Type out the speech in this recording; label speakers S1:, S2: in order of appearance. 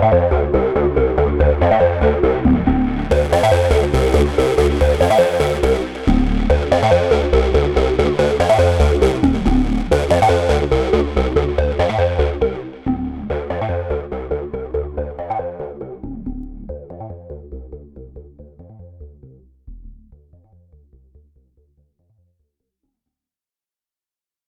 S1: Bye.